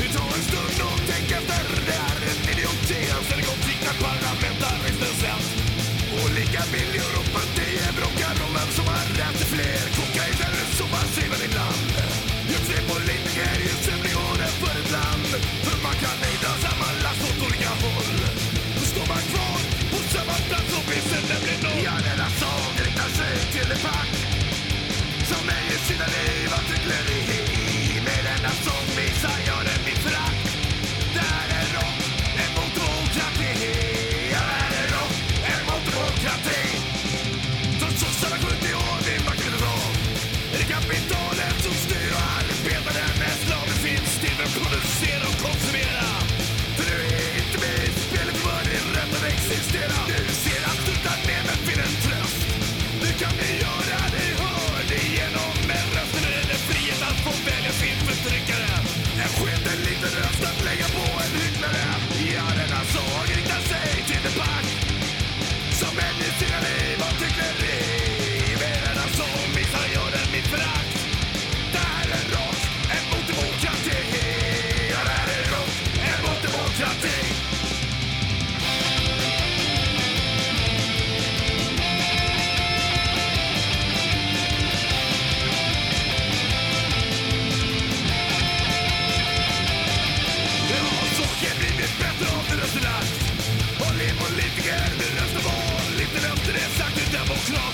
Vi tar en stund och tänk efter. Det är en idioti. Anser det gott liknar parlamentarismens sätt. Olika viljor och partier bråkar om vem som har rätt till fler kokainer som man synar ibland. Just vi politiker ger semlingården för ett land. Existera. Du ser att sluta ner men finn en tröst. Det kan ni göra, ni hör det genom en röst. Men är det frihet att få välja sin förtryckare? En sketen liten röst Club.